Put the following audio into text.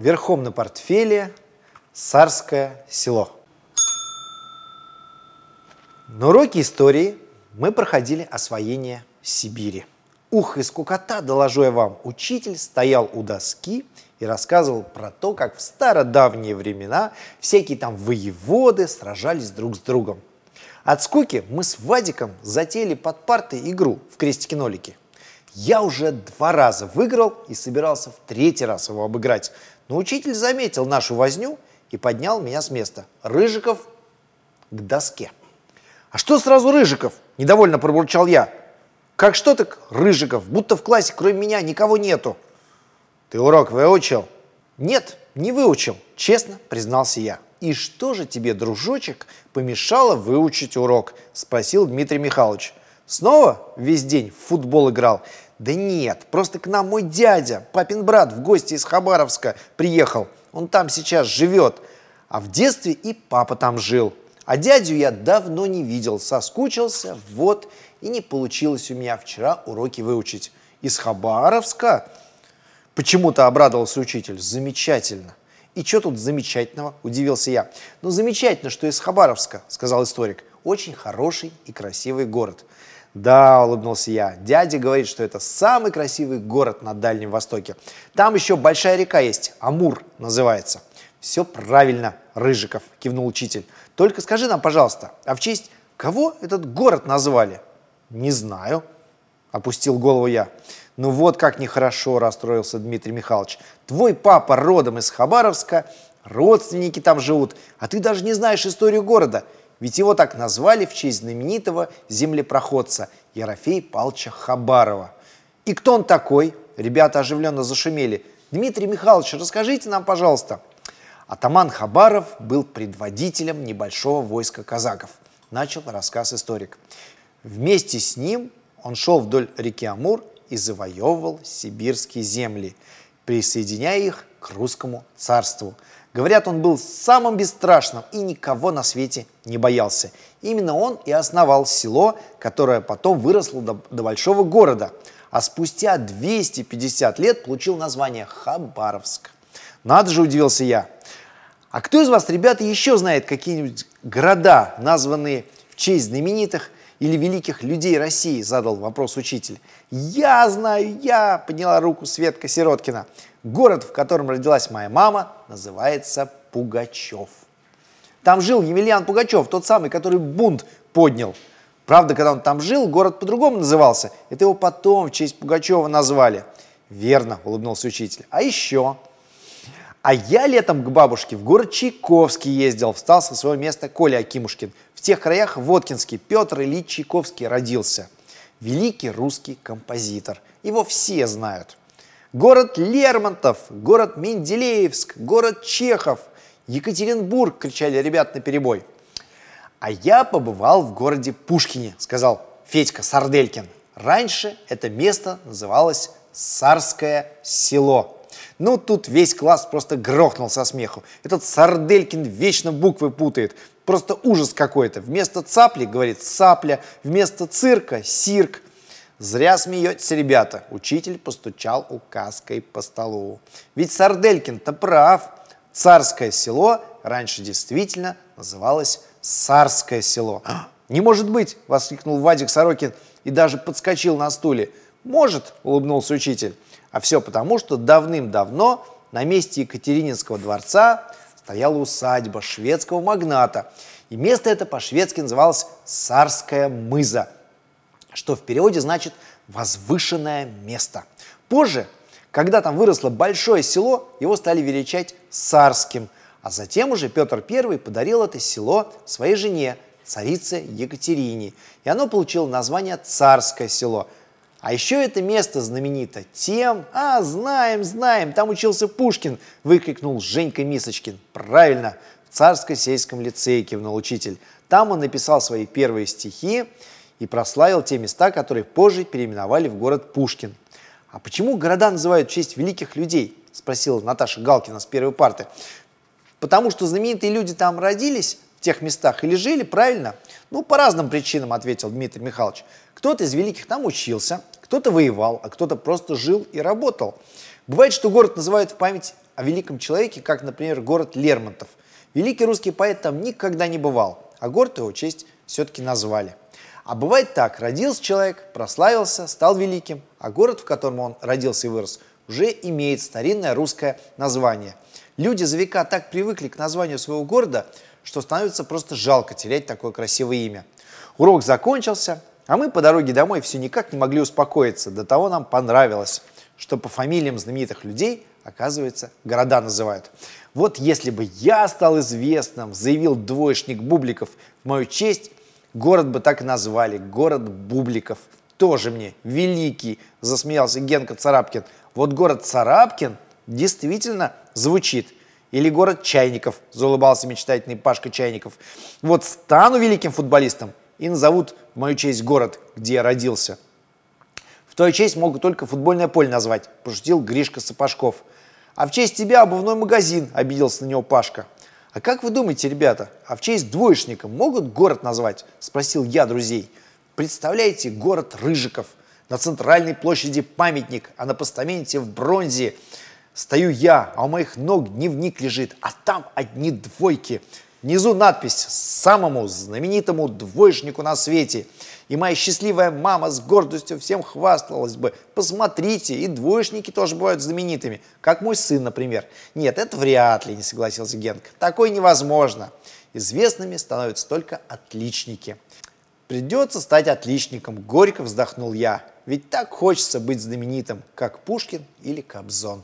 верхом на портфеле Сарское село. На уроке истории мы проходили освоение Сибири. Ух, и скукота, доложу я вам, учитель стоял у доски и рассказывал про то, как в стародавние времена всякие там воеводы сражались друг с другом. От скуки мы с Вадиком затеяли под партой игру в крестики-нолики. Я уже два раза выиграл и собирался в третий раз его обыграть. Но учитель заметил нашу возню и поднял меня с места. Рыжиков к доске. «А что сразу Рыжиков?» – недовольно пробурчал я. «Как что так, Рыжиков? Будто в классе кроме меня никого нету». «Ты урок выучил?» «Нет, не выучил», – честно признался я. «И что же тебе, дружочек, помешало выучить урок?» – спросил Дмитрий Михайлович. «Снова весь день в футбол играл?» «Да нет, просто к нам мой дядя, папин брат, в гости из Хабаровска приехал. Он там сейчас живет. А в детстве и папа там жил. А дядю я давно не видел, соскучился, вот, и не получилось у меня вчера уроки выучить. Из Хабаровска? Почему-то обрадовался учитель. Замечательно. И что тут замечательного? Удивился я. Ну, замечательно, что из Хабаровска, сказал историк. Очень хороший и красивый город. Да, улыбнулся я. Дядя говорит, что это самый красивый город на Дальнем Востоке. Там еще большая река есть, Амур называется. Все правильно, Рыжиков, кивнул учитель. Только скажи нам, пожалуйста, а в честь кого этот город назвали? Не знаю, опустил голову я. Ну вот как нехорошо, расстроился Дмитрий Михайлович. Твой папа родом из Хабаровска, родственники там живут, а ты даже не знаешь историю города. Ведь его так назвали в честь знаменитого землепроходца Ерофея Палча Хабарова. И кто он такой? Ребята оживленно зашумели. Дмитрий Михайлович, расскажите нам, пожалуйста. Атаман Хабаров был предводителем небольшого войска казаков. Начал рассказ историк. Вместе с ним он шел вдоль реки Амур и завоевывал сибирские земли, присоединяя их к русскому царству – Говорят, он был самым бесстрашным и никого на свете не боялся. Именно он и основал село, которое потом выросло до, до большого города, а спустя 250 лет получил название Хабаровск. Надо же, удивился я. А кто из вас, ребята, еще знает какие-нибудь города, названные в честь знаменитых или великих людей России, задал вопрос учитель. Я знаю, я, подняла руку Светка Сироткина. Город, в котором родилась моя мама, называется Пугачев. Там жил Емельян Пугачев, тот самый, который бунт поднял. Правда, когда он там жил, город по-другому назывался. Это его потом в честь Пугачева назвали. Верно, улыбнулся учитель. А еще? А я летом к бабушке в город Чайковский ездил, встал со своего места Коля Акимушкин. В тех краях Воткинский Петр Ильич Чайковский родился. Великий русский композитор. Его все знают город Лермонтов, город Менделеевск, город Чехов, Екатеринбург, кричали ребят на перебой. А я побывал в городе Пушкине, сказал Федька Сарделькин. Раньше это место называлось Сарское село. Ну, тут весь класс просто грохнул со смеху. Этот Сарделькин вечно буквы путает. Просто ужас какой-то. Вместо цапли, говорит, сапля. Вместо цирка – сирк. Зря смеетесь, ребята. Учитель постучал указкой по столу. Ведь Сарделькин-то прав. Царское село раньше действительно называлось Сарское село. «А, «Не может быть!» – воскликнул Вадик Сорокин и даже подскочил на стуле. «Может!» – улыбнулся учитель. А все потому, что давным-давно на месте Екатерининского дворца стояла усадьба шведского магната. И место это по-шведски называлось Сарская мыза – что в переводе значит «возвышенное место». Позже, когда там выросло большое село, его стали величать Царским, а затем уже Петр I подарил это село своей жене, царице Екатерине, и оно получило название Царское село. А еще это место знаменито тем, а, знаем, знаем, там учился Пушкин, выкрикнул Женька Мисочкин. Правильно, в Царско-сельском лицее кивнул учитель. Там он написал свои первые стихи, и прославил те места, которые позже переименовали в город Пушкин. «А почему города называют в честь великих людей?» – спросила Наташа Галкина с первой парты. «Потому что знаменитые люди там родились в тех местах или жили, правильно?» «Ну, по разным причинам», – ответил Дмитрий Михайлович. «Кто-то из великих там учился, кто-то воевал, а кто-то просто жил и работал. Бывает, что город называют в память о великом человеке, как, например, город Лермонтов. Великий русский поэт там никогда не бывал, а город его честь все-таки назвали. А бывает так, родился человек, прославился, стал великим, а город, в котором он родился и вырос, уже имеет старинное русское название. Люди за века так привыкли к названию своего города, что становится просто жалко терять такое красивое имя. Урок закончился, а мы по дороге домой все никак не могли успокоиться. До того нам понравилось, что по фамилиям знаменитых людей, оказывается, города называют. Вот если бы я стал известным, заявил двоечник Бубликов в мою честь, город бы так и назвали, город Бубликов. Тоже мне великий, засмеялся Генка Царапкин. Вот город Царапкин действительно звучит. Или город Чайников, заулыбался мечтательный Пашка Чайников. Вот стану великим футболистом и назовут в мою честь город, где я родился. В твою честь могут только футбольное поле назвать, пошутил Гришка Сапожков. А в честь тебя обувной магазин, обиделся на него Пашка. А как вы думаете, ребята, а в честь двоечника могут город назвать? Спросил я друзей. Представляете, город Рыжиков. На центральной площади памятник, а на постаменте в бронзе стою я, а у моих ног дневник лежит, а там одни двойки. Внизу надпись «Самому знаменитому двоечнику на свете». И моя счастливая мама с гордостью всем хвасталась бы. Посмотрите, и двоечники тоже бывают знаменитыми. Как мой сын, например. Нет, это вряд ли, не согласился Генка. Такое невозможно. Известными становятся только отличники. Придется стать отличником, горько вздохнул я. Ведь так хочется быть знаменитым, как Пушкин или Кобзон.